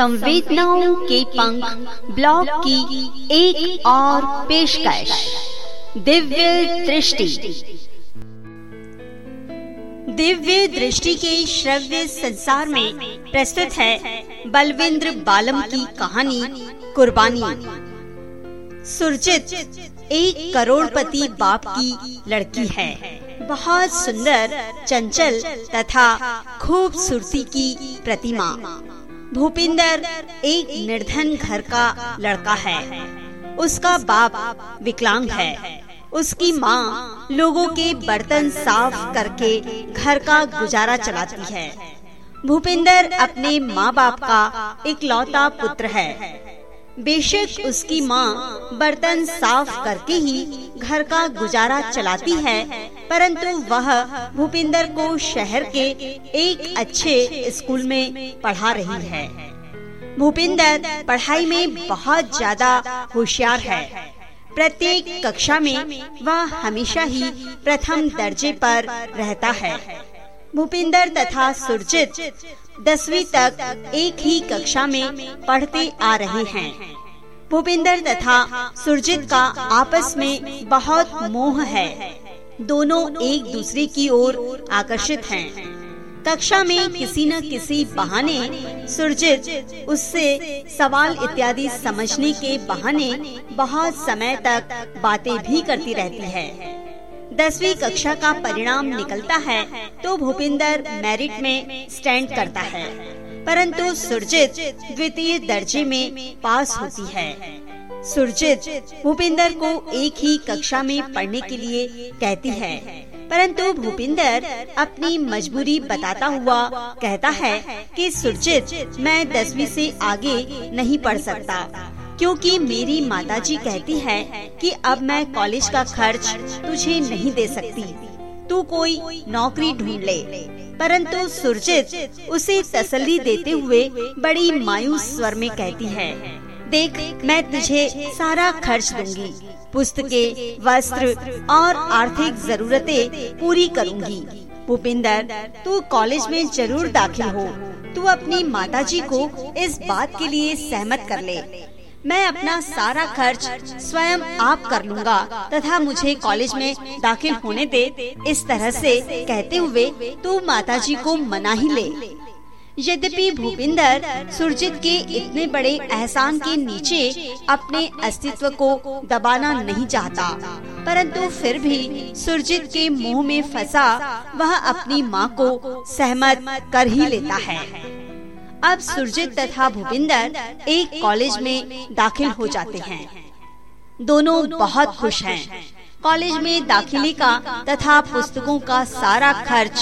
संवेदनाओं के पंख ब्लॉग की एक और पेशकश। दिव्य दृष्टि। दिव्य दृष्टि के श्रव्य संसार में प्रस्तुत है बलविंद्र बालम की कहानी, कुर्बानी। सुरजित एक करोड़पति बाप की लड़की है। बहुत सुंदर, चंचल तथा खूबसूरती की प्रतिमा। भूपिंदर एक निर्धन घर का लड़का है। उसका बाप विकलांग है। उसकी माँ लोगों के बर्तन साफ़ करके घर का गुजारा चलाती है। भूपिंदर अपने माँ बाप का इकलौता पुत्र है। बेशक उसकी माँ बर्तन साफ़ करके ही घर का गुजारा चलाती है, परंतु वह भूपिंदर को शहर के एक अच्छे स्कूल में पढ़ा रही है। भूपिंदर पढ़ाई में बहुत ज़्यादा होशियार है। प्रत्येक कक्षा में वह हमेशा ही प्रथम दर्जे पर रहता है। भूपिंदर तथा सुरजित दसवीं तक एक ही कक्षा में पढ़ते आ रहे हैं। भूपिंदर तथा सुरजित का आपस में बहुत मोह है। दोनों एक दूसरे की ओर आकर्षित हैं। कक्षा में किसी न किसी बहाने सुरजित उससे सवाल इत्यादि समझने के बहाने बहुत समय तक बातें भी करती रहती है। दसवीं कक्षा का परिणाम निकलता है तो भूपिंदर मेरिट में स्टैंड करता है। परंतु सुरजित द्वितीय दर्जे में पास होती है। सुरजित भूपिंदर को एक ही कक्षा में पढ़ने के लिए कहती है। परंतु भूपिंदर अपनी मजबूरी बताता हुआ कहता है कि सुरजित मैं दसवीं से आगे नहीं पढ़ सकता। क्योंकि मेरी माताजी कहती है कि अब मैं कॉलेज का खर्च तुझे नहीं दे सकती। तू कोई नौकरी ढूंढ ले। परंतु सुरजित उसे तसल्ली देते हुए बड़ी मायूस स्वर में कहती है देख मैं तुझे सारा खर्च दूँगी। पुस्तकें, वस्त्र और आर्थिक जरूरतें पूरी करूँगी। भूपिंदर तू कॉलेज में ज़रूर दाखिल हो। तू अपनी माताजी को इस बात के लिए सहमत कर ले। मैं अपना सारा खर्च स्वयं आप कर लूँगा, तथा मुझे कॉलेज में दाखिल होने दे। इस तरह से कहते हुए तू माताजी को मना ही ले। यद्यपि भूपिंदर सुरजित के इतने बड़े एहसान के नीचे अपने अस्तित्व को दबाना नहीं चाहता, परंतु फिर भी सुरजित के मुँह में फंसा वह अपनी माँ को सहमत कर ही लेता है। अब सुरजित तथा भूपिंदर एक कॉलेज में दाखिल हो जाते हैं। दोनों बहुत खुश हैं। कॉलेज में दाखिले का तथा पुस्तकों का सारा खर्च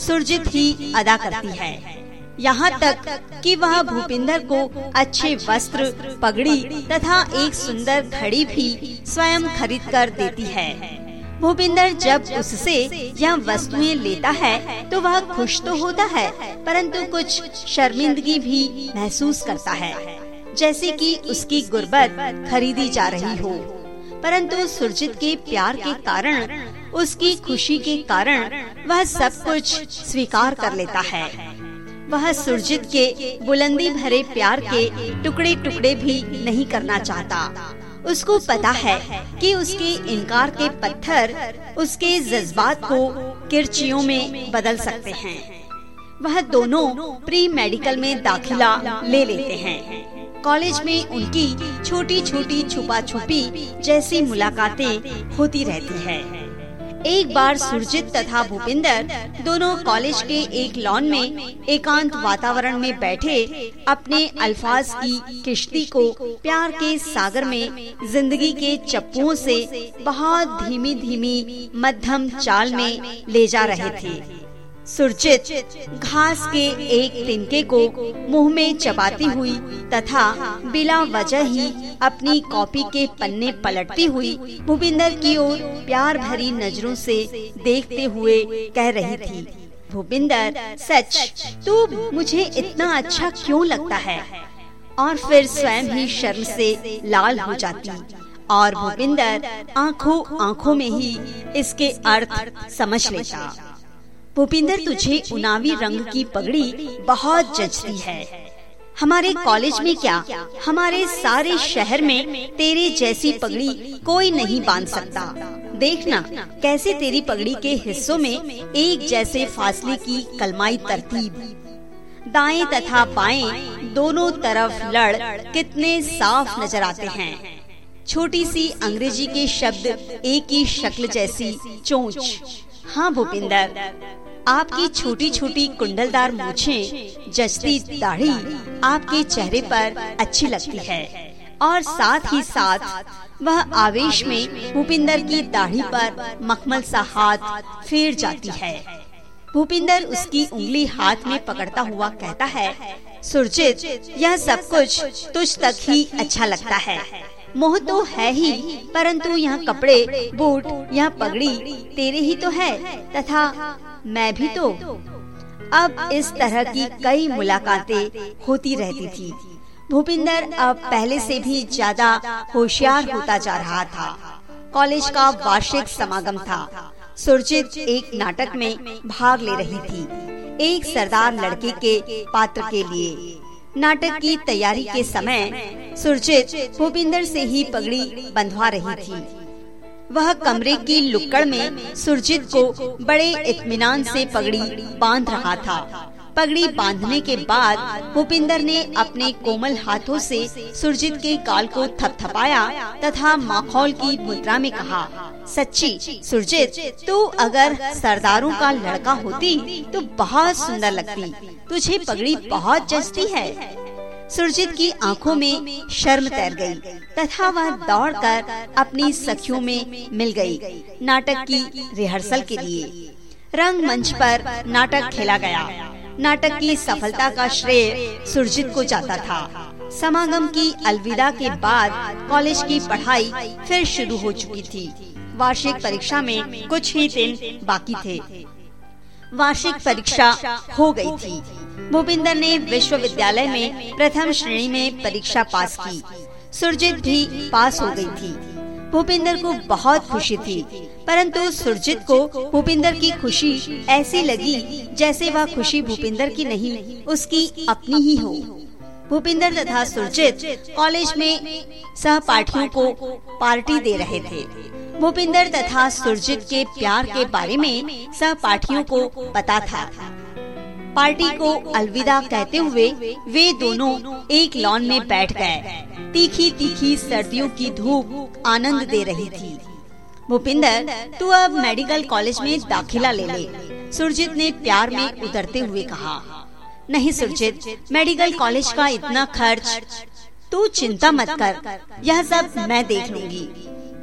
सुरजित ही अदा करती है। यहाँ तक कि वह भूपिंदर को अच्छे वस्त्र, पगड़ी तथा एक सुंदर घड़ी भी स्वयं खरीद कर देती है। भूपिंदर जब उससे यह वस्तुएँ लेता है तो वह खुश तो होता है, परंतु कुछ शर्मिंदगी भी महसूस करता है, जैसे कि उसकी गुर्बत खरीदी जा रही हो। परंतु सुरजित के प्यार के कारण, उसकी खुशी के कारण, वह सब कुछ स्वीकार कर लेता है। वह सुरजित के बुलंदी भरे प्यार के टुकड़े टुकड़े भी नहीं करना चाहता। उसको पता है कि उसके इनकार के पत्थर उसके जज्बात को किरचियों में बदल सकते हैं। वह दोनों प्री मेडिकल में दाखिला ले लेते हैं। कॉलेज में उनकी छोटी छोटी छुपा छुपी जैसी मुलाकातें होती रहती है। एक बार सुरजित तथा भूपिंदर दोनों कॉलेज के एक लॉन में एकांत वातावरण में बैठे अपने अल्फाज की किश्ती को प्यार के सागर में ज़िंदगी के चप्पुओं से बहुत धीमी धीमी मध्यम चाल में ले जा रहे थे। सुरचित घास के एक तिनके को मुँह में चबाती हुई तथा बिना वजह ही अपनी कॉपी के पन्ने पलटती हुई भूपिंदर की ओर प्यार भरी नज़रों से देखते हुए कह रही थी, भूपिंदर, सच, तू मुझे इतना अच्छा क्यों लगता है? और फिर स्वयं ही शर्म से लाल हो जाती। और भूपिंदर आँखों आँखों में ही इसके अर्थ समझ लेता। भूपिंदर तुझे उनावी रंग की पगड़ी बहुत जचती है। हमारे कॉलेज में क्या? हमारे सारे शहर में तेरे जैसी पगड़ी कोई नहीं बाँध सकता। देखना कैसे तेरी पगड़ी के हिस्सों में एक जैसे फासले की कलमाई तरतीब। दाएँ तथा बाएँ दोनों तरफ़ लड़ कितने साफ़ नज़र आते हैं। छोटी सी अंग्रेज़ी के शब्द एक ही शक्ल जैसी चोंच। हाँ भूपिंदर, आपकी छोटी छोटी कुंडलदार मूछें जचती दाढ़ी, आपके चेहरे पर अच्छी लगती है। और साथ ही साथ, वह आवेश में भूपिंदर की दाढ़ी पर मखमल सा हाथ फेर जाती है। भूपिंदर उसकी उंगली हाथ में पकड़ता हुआ कहता है, सुरजित, यह सब कुछ तुझ तक ही अच्छा लगता है। मोह तो है ही, परंतु यह कपड़े, बूट, यह पगड़ी, तेरे ही तो है, तथा मैं भी तो। अब इस तरह की कई मुलाकातें होती रहती थी। भूपिंदर अब पहले से भी ज़्यादा होशियार होता जा रहा था। कॉलेज का वार्षिक समागम था। सुरजित एक नाटक में भाग ले रही थी, एक सरदार लड़के के पात्र के लिए। नाटक की तैयारी के समय सुरजित भूपिंदर से ही पगड़ी बंधवा रही थी। वह कमरे की लुक्कड़ में सुरजित को बड़े इत्मीनान से पगड़ी बाँध रहा था। पगड़ी बांधने के बाद भूपिंदर ने अपने कोमल हाथों से सुरजित के काल को थपथपाया तथा माखौल की मुद्रा में कहा सच्ची सुरजीत, तू अगर सरदारों का लड़का होती तो बहुत सुंदर लगती। तुझे पगड़ी बहुत जचती है। सुरजीत की आँखों में शर्म तैर गई, तथा वह दौड़कर अपनी सखियों में मिल गई, नाटक की रिहर्सल के लिए। रंग मंच पर नाटक खेला गया। नाटक की सफलता का श्रेय सुरजीत को जाता था। समागम की अलविदा के बाद कॉलेज की पढ़ाई फिर शुरू हो चुकी थी। वार्षिक परीक्षा में कुछ ही दिन बाकी थे। वार्षिक परीक्षा हो गई थी। भूपिंदर ने विश्वविद्यालय में प्रथम श्रेणी में परीक्षा पास की। सुरजित भी पास हो गई थी। भूपिंदर को बहुत खुशी थी, परंतु सुरजित को भूपिंदर की खुशी ऐसी लगी जैसे वह खुशी भूपिंदर की नहीं, उसकी अपनी ही हो। भूपिंदर तथा सुरजित कॉलेज में सहपाठियों को पार्टी दे रहे थे। भूपिंदर तथा सुरजित के प्यार के बारे में सहपाठियों को पता था। पार्टी को अलविदा कहते हुए वे दोनों एक लॉन में बैठ गए। तीखी तीखी सर्दियों की धूप आनंद दे रही थी। भूपिंदर, तू अब मेडिकल कॉलेज में दाखिला ले ले। सुरजीत ने प्यार में उतरते हुए कहा, नहीं सुरजीत, मेडिकल कॉलेज का इतना खर्च, तू चिंता मत कर, यह सब मैं देख लूँगी।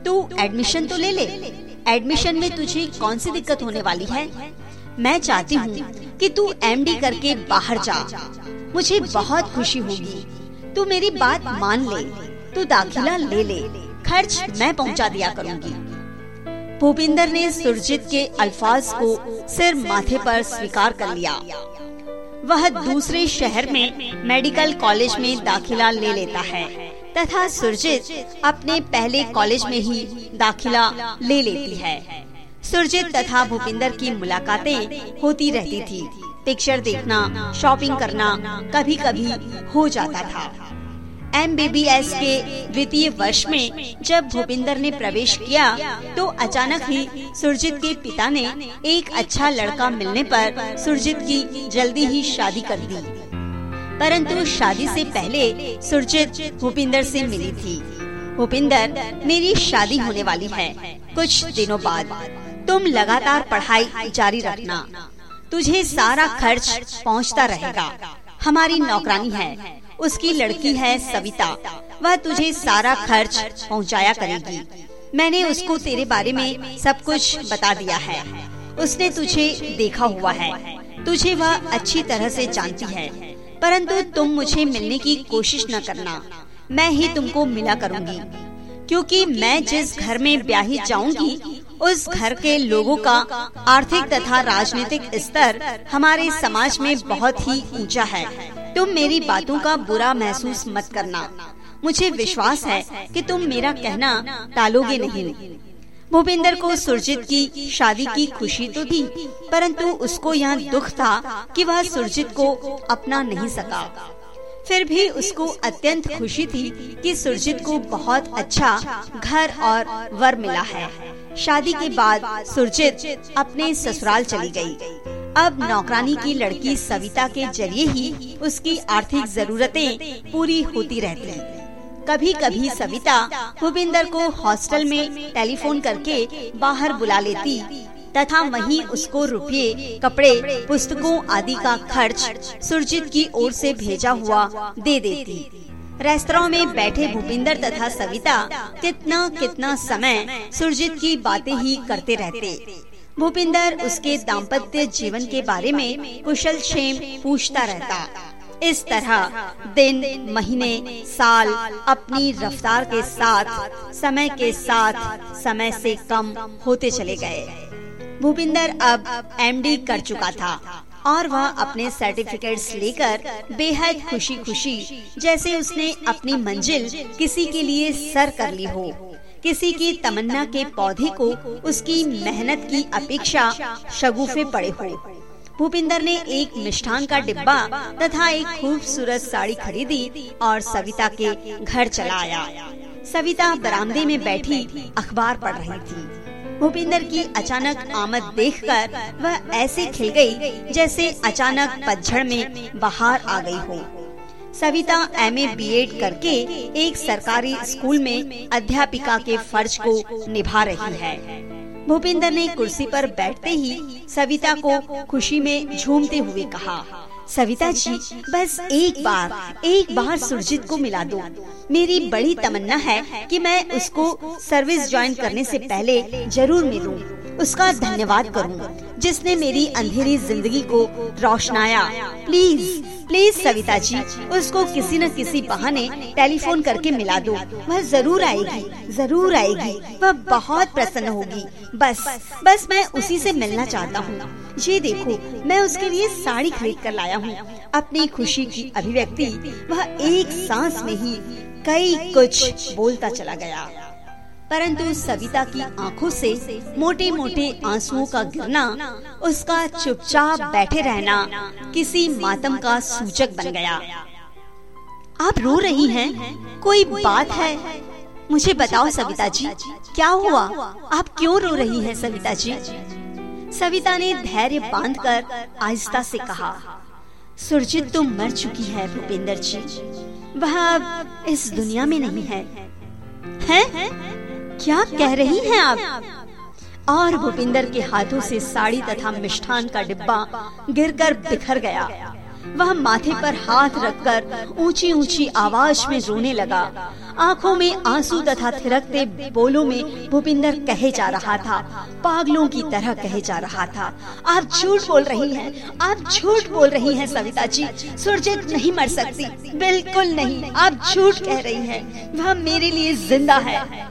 तू एडमिशन तो ले ले। एडमिशन में तुझे कौन सी दिक्कत होने वाली है? मैं चाहती हूँ कि तू एमडी करके बाहर जा। मुझे बहुत खुशी होगी। तू मेरी बात मान ले। तू दाखिला ले ले। खर्च मैं पहुँचा दिया करूँगी। भूपिंदर ने सुरजीत के अल्फाज को सिर माथे पर स्वीकार कर लिया। वह दूसरे शहर में मेडिकल कॉलेज में दाखिला ले लेता है। तथा सुरजित अपने पहले कॉलेज में ही दाखिला ले लेती है। सुरजित तथा भूपिंदर की मुलाकातें होती रहती थी। पिक्चर देखना, शॉपिंग करना कभी कभी हो जाता था। एमबीबीएस के द्वितीय वर्ष में जब भूपिंदर ने प्रवेश किया तो अचानक ही सुरजित के पिता ने एक अच्छा लड़का मिलने पर सुरजित की जल्दी ही शादी कर दी। परंतु शादी से पहले सुरजित भूपिंदर से मिली थी। भूपिंदर मेरी शादी होने वाली है। कुछ दिनों बाद तुम लगातार पढ़ाई जारी रखना। तुझे सारा खर्च पहुँचता रहेगा। हमारी नौकरानी है। उसकी लड़की है सविता। वह तुझे सारा खर्च पहुँचाया करेगी। मैंने उसको तेरे बारे में सब कुछ बता दिया है। उसने तुझे देखा हुआ है। तुझे वह अच्छी तरह से जानती है। परंतु तुम मुझे मिलने की कोशिश न करना। मैं ही तुमको मिला करूँगी। क्योंकि मैं जिस घर में ब्याही जाऊँगी उस घर के लोगों का आर्थिक तथा राजनीतिक स्तर हमारे समाज में बहुत ही ऊँचा है तुम मेरी बातों का बुरा महसूस मत करना। मुझे विश्वास है कि तुम मेरा कहना टालोगे नहीं। भूपिंदर को सुरजित की शादी की खुशी तो थी, परंतु उसको यह दुख था कि वह सुरजित को अपना नहीं सका। फिर भी उसको अत्यंत खुशी थी कि सुरजित को बहुत अच्छा घर और वर मिला है। शादी के बाद सुरजित अपने ससुराल चली गई। अब नौकरानी की लड़की सविता के ज़रिए ही उसकी आर्थिक जरूरतें पूरी होती रहती कभी कभी सविता भूपिंदर को हॉस्टल में टेलीफोन करके बाहर बुला लेती, तथा वहीं उसको रुपये, कपड़े, पुस्तकों आदि का खर्च सुरजित की ओर से भेजा हुआ दे देती। रेस्तरा में बैठे भूपिंदर तथा सविता कितना कितना समय सुरजित की बातें ही करते रहते। भूपिंदर उसके दाम्पत्य जीवन के बारे में कुशल क्षेम पूछता रहता। इस तरह दिन, महीने, साल अपनी रफ्तार के साथ, समय के साथ, समय से कम होते चले गए। भूपिंदर अब एमडी कर चुका था और वह अपने सर्टिफिकेट्स लेकर बेहद खुशी खुशी जैसे उसने अपनी मंजिल किसी के लिए सर कर ली हो किसी की तमन्ना के पौधे को उसकी मेहनत की अपेक्षा शगुफे पड़े हुए। भूपिंदर ने एक मिष्ठान का डिब्बा तथा एक खूबसूरत साड़ी खरीदी और सविता के घर चला आया। सविता बरामदे में बैठी अखबार पढ़ रही थी। भूपिंदर की अचानक आमद देखकर वह ऐसे खिल गई जैसे अचानक पतझड़ में बाहर आ गई हो। Savita M A B Ed करके एक सरकारी स्कूल में अध्यापिका के फ़र्ज़ को निभा रही है। भूपिंदर ने कुर्सी पर बैठते ही सविता को खुशी में झूमते हुए कहा सविता जी बस एक बार एक बार सुरजीत को मिला दो। मेरी बड़ी तमन्ना है कि मैं उसको सर्विस ज्वाइन करने से पहले ज़रूर मिलूं, उसका धन्यवाद करूँ, जिसने मेरी अंधेरी ज़िंदगी को रोशनाया। प्लीज़ प्लीज़ सविता जी उसको किसी न किसी बहाने टेलीफोन करके मिला दो। वह ज़रूर आएगी ज़रूर आएगी वह बहुत प्रसन्न होगी। बस बस मैं उसी से मिलना चाहता हूँ। ये देखो मैं उसके लिए साड़ी खरीद कर लाया हूँ। अपनी खुशी की अभिव्यक्ति वह एक सांस में ही कई कुछ बोलता चला गया। परंतु सविता की आँखों से मोटे मोटे आंसुओं का गिरना, उसका चुपचाप बैठे रहना किसी मातम का सूचक बन गया। आप रो रही हैं? कोई बात है? मुझे बताओ सविता जी, क्या हुआ? आप क्यों रो रही हैं सविता जी? सविता ने धैर्य बांधकर आहिस्ता से कहा, सुरजित तो मर चुकी है भूपेंद्र जी। वह इस दुनिया में नहीं है। हैं? क्या कह रही हैं आप? और भूपिंदर के हाथों से साड़ी तथा मिष्ठान का डिब्बा गिरकर बिखर गया। वह माथे पर हाथ रखकर ऊँची ऊँची आवाज़ में रोने लगा। आँखों में आँसू तथा थिरकते बोलों में भूपिंदर कहे जा रहा था पागलों की तरह कहे जा रहा था। आप झूठ बोल रही हैं, आप झूठ बोल रही हैं सविता जी सुरजित नहीं मर सकती बिल्कुल नहीं आप झूठ कह रही हैं, वह मेरे लिए ज़िंदा है।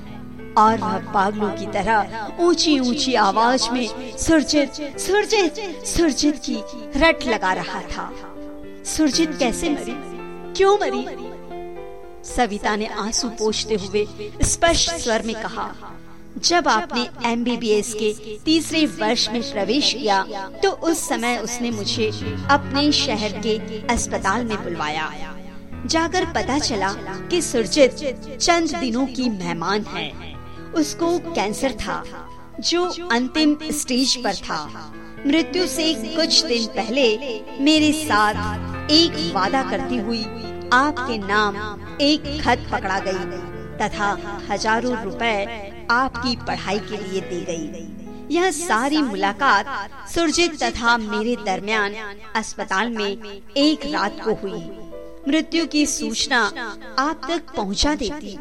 और वह पागलों की तरह ऊँची ऊँची आवाज़ में सुरजित सुरजित सुरजित की रट लगा रहा था। सुरजित कैसे मरी? क्यों मरी? सविता ने आँसू पोछते हुए स्पष्ट स्वर में कहा, जब आपने एमबीबीएस के तीसरे वर्ष में प्रवेश किया तो उस समय उसने मुझे अपने शहर के अस्पताल में बुलवाया। जाकर पता चला कि सुरजित चंद दिनों की मेहमान है। उसको कैंसर था, जो अंतिम स्टेज पर था। मृत्यु से कुछ दिन पहले मेरे साथ एक वादा करती हुई आपके नाम एक खत पकड़ा गई, तथा हज़ारों रुपए आपकी पढ़ाई के लिए दी गई। यह सारी मुलाकात सुरजित तथा मेरे दरमियान अस्पताल में एक रात को हुई। मृत्यु की सूचना आप तक पहुँचा देती।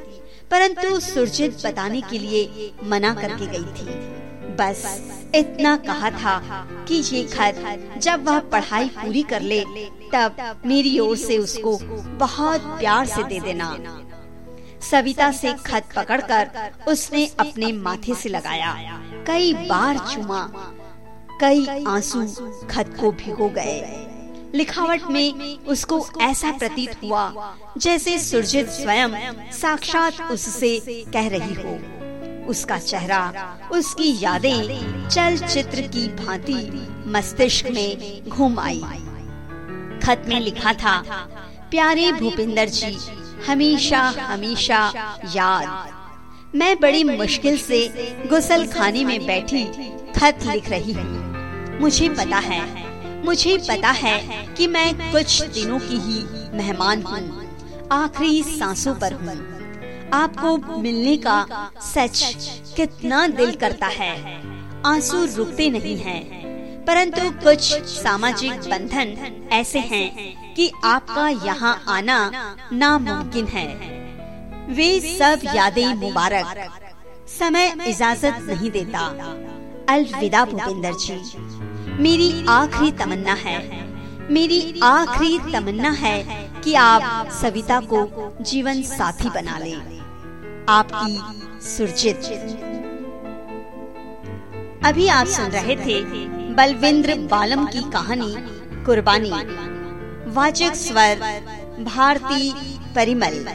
परंतु सुरजित बताने के लिए मना करके गई थी। बस इतना कहा था कि ये खत जब वह पढ़ाई पूरी कर ले, तब मेरी ओर से उसको बहुत प्यार से दे देना। सविता से खत पकड़कर उसने अपने माथे से लगाया। कई बार चुमा, कई आँसू खत को भिगो गए। लिखावट में उसको ऐसा प्रतीत हुआ, जैसे सुरजित स्वयं साक्षात उससे कह रही हो। उसका चेहरा, उसकी यादें चलचित्र की भांति मस्तिष्क में घूम आई। खत में लिखा था, प्यारे भूपिंदर जी, हमेशा हमेशा याद। मैं बड़ी मुश्किल से गुसल खाने में बैठी खत लिख रही हूँ। मुझे पता है मुझे पता है कि मैं कुछ दिनों की ही मेहमान हूँ। आखिरी सांसों पर हूँ। आपको मिलने का सच कितना दिल करता है। आँसू रुकते नहीं हैं। परंतु कुछ सामाजिक बंधन ऐसे हैं कि आपका यहाँ आना नामुमकिन है। वे सब यादें मुबारक। समय इजाज़त नहीं देता। अलविदा भूपिंदर जी। मेरी आखिरी तमन्ना है। मेरी आखिरी तमन्ना है कि आप सविता को जीवन साथी बना लें। आपकी सुरजित। अभी आप सुन रहे थे बलविंद्र बालम की कहानी, कुर्बानी। वाचक स्वर, भारती परिमल।